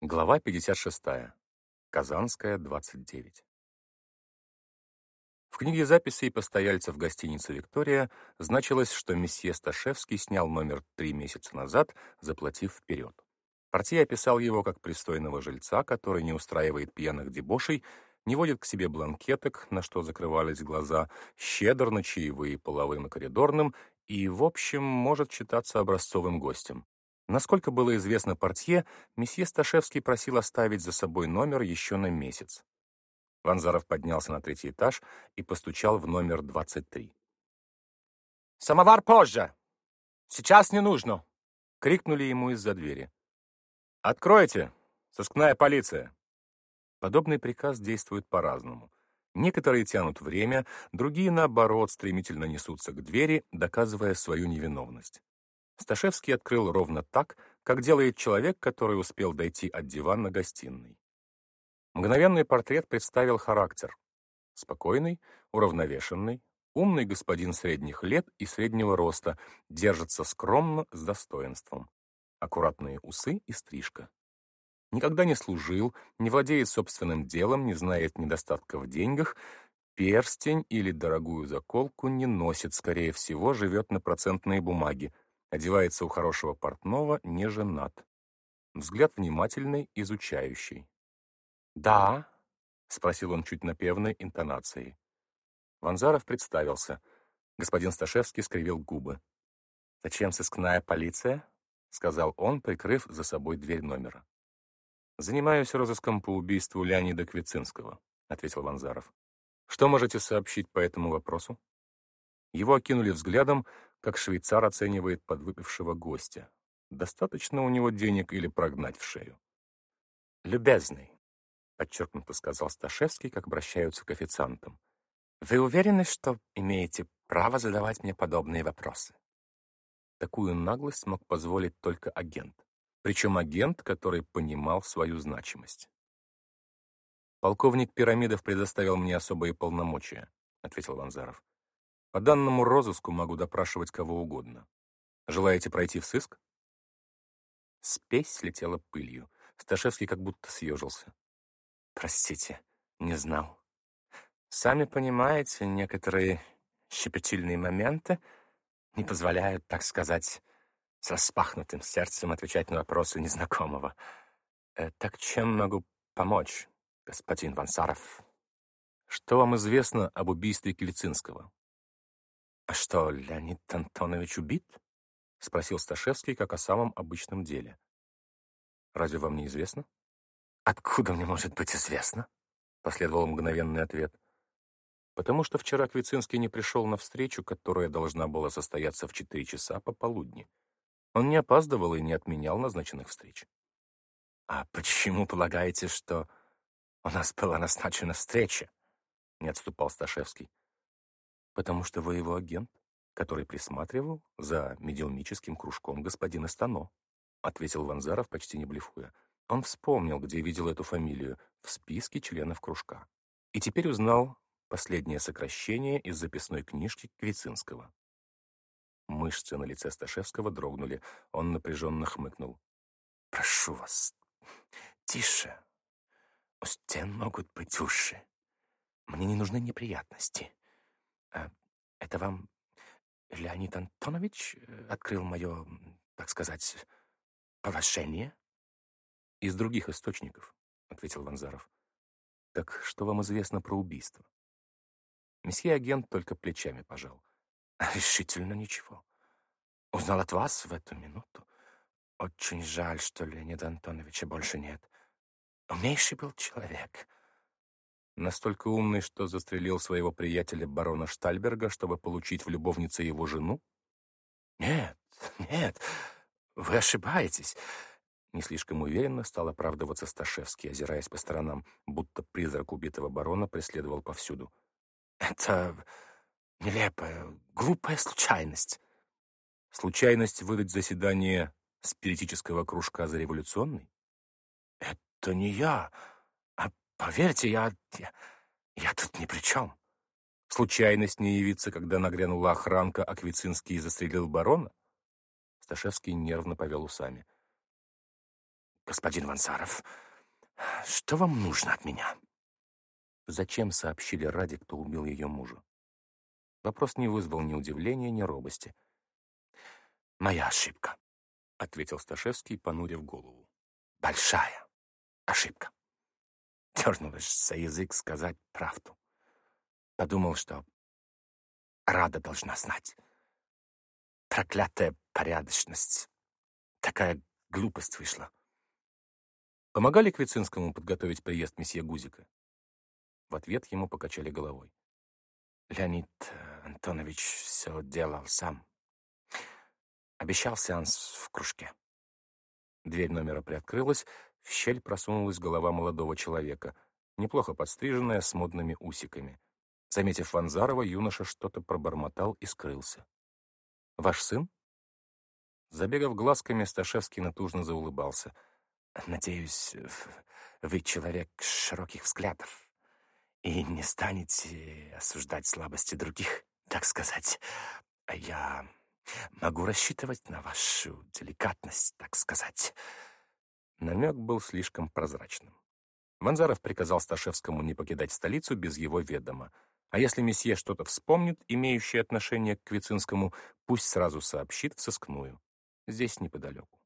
Глава 56. Казанская, 29. В книге записей постояльцев гостиницы «Виктория» значилось, что месье Сташевский снял номер три месяца назад, заплатив вперед. Портье описал его как пристойного жильца, который не устраивает пьяных дебошей, не водит к себе бланкеток, на что закрывались глаза, щедр на чаевые половым и коридорным и, в общем, может считаться образцовым гостем. Насколько было известно портье, месье Сташевский просил оставить за собой номер еще на месяц. Ванзаров поднялся на третий этаж и постучал в номер 23. «Самовар позже! Сейчас не нужно!» — крикнули ему из-за двери. «Откройте! Сыскная полиция!» Подобный приказ действует по-разному. Некоторые тянут время, другие, наоборот, стремительно несутся к двери, доказывая свою невиновность. Сташевский открыл ровно так, как делает человек, который успел дойти от дивана гостиной. Мгновенный портрет представил характер. Спокойный, уравновешенный, умный господин средних лет и среднего роста, держится скромно, с достоинством. Аккуратные усы и стрижка. Никогда не служил, не владеет собственным делом, не знает недостатка в деньгах, перстень или дорогую заколку не носит, скорее всего, живет на процентные бумаги, одевается у хорошего портного, не женат. Взгляд внимательный, изучающий. «Да?» — спросил он чуть напевной интонацией. Ванзаров представился. Господин Сташевский скривил губы. «Зачем сыскная полиция?» — сказал он, прикрыв за собой дверь номера. «Занимаюсь розыском по убийству Леонида Квицинского», — ответил Ванзаров. «Что можете сообщить по этому вопросу?» Его окинули взглядом, как швейцар оценивает подвыпившего гостя. Достаточно у него денег или прогнать в шею? «Любезный», — подчеркнуто сказал Сташевский, как обращаются к официантам. «Вы уверены, что имеете право задавать мне подобные вопросы?» Такую наглость мог позволить только агент причем агент, который понимал свою значимость. «Полковник Пирамидов предоставил мне особые полномочия», — ответил Ванзаров. «По данному розыску могу допрашивать кого угодно. Желаете пройти в сыск?» Спесь слетела пылью. Сташевский как будто съежился. «Простите, не знал. Сами понимаете, некоторые щепетильные моменты не позволяют, так сказать, с распахнутым сердцем отвечать на вопросы незнакомого. Э, «Так чем могу помочь, господин Вансаров?» «Что вам известно об убийстве Килицинского?» «А что, Леонид Антонович убит?» — спросил Сташевский, как о самом обычном деле. «Разве вам не известно?» «Откуда мне может быть известно?» — последовал мгновенный ответ. «Потому что вчера Квицинский не пришел на встречу, которая должна была состояться в четыре часа пополудни. Он не опаздывал и не отменял назначенных встреч. «А почему полагаете, что у нас была назначена встреча?» — не отступал Сташевский. «Потому что вы его агент, который присматривал за медиумическим кружком господина Стано», — ответил Ванзаров, почти не блефуя. Он вспомнил, где видел эту фамилию, в списке членов кружка. И теперь узнал последнее сокращение из записной книжки Квицинского. Мышцы на лице Сташевского дрогнули. Он напряженно хмыкнул. «Прошу вас, тише. У стен могут быть уши. Мне не нужны неприятности. А это вам Леонид Антонович э, открыл мое, так сказать, положение?» «Из других источников», — ответил Ванзаров. «Так что вам известно про убийство?» Месье агент только плечами пожал. Решительно ничего. Узнал от вас в эту минуту. Очень жаль, что Леонида Антоновича больше нет. Умнейший был человек. Настолько умный, что застрелил своего приятеля барона Штальберга, чтобы получить в любовнице его жену? Нет, нет, вы ошибаетесь. Не слишком уверенно стал оправдываться Сташевский, озираясь по сторонам, будто призрак убитого барона преследовал повсюду. Это Нелепая, глупая случайность. Случайность выдать заседание спиритического кружка за революционный? Это не я. Поверьте, я, я, я тут ни при чем. Случайность не явиться, когда нагрянула охранка, а Квицинский застрелил барона? Сташевский нервно повел усами. господин Вансаров, что вам нужно от меня?» Зачем сообщили Ради, кто убил ее мужа? Вопрос не вызвал ни удивления, ни робости. «Моя ошибка», — ответил Сташевский, понурив голову. «Большая ошибка. Дернулась за язык сказать правду. Подумал, что Рада должна знать. Проклятая порядочность. Такая глупость вышла. Помогали Квицинскому подготовить приезд месье Гузика? В ответ ему покачали головой. Леонид э, Антонович все делал сам. Обещал сеанс в кружке. Дверь номера приоткрылась, в щель просунулась голова молодого человека, неплохо подстриженная, с модными усиками. Заметив Ванзарова, юноша что-то пробормотал и скрылся. «Ваш сын?» Забегав глазками, Сташевский натужно заулыбался. «Надеюсь, вы человек широких взглядов и не станете осуждать слабости других, так сказать. А я могу рассчитывать на вашу деликатность, так сказать». Намек был слишком прозрачным. Ванзаров приказал Сташевскому не покидать столицу без его ведома. А если месье что-то вспомнит, имеющее отношение к Квицинскому, пусть сразу сообщит в сыскную. Здесь неподалеку.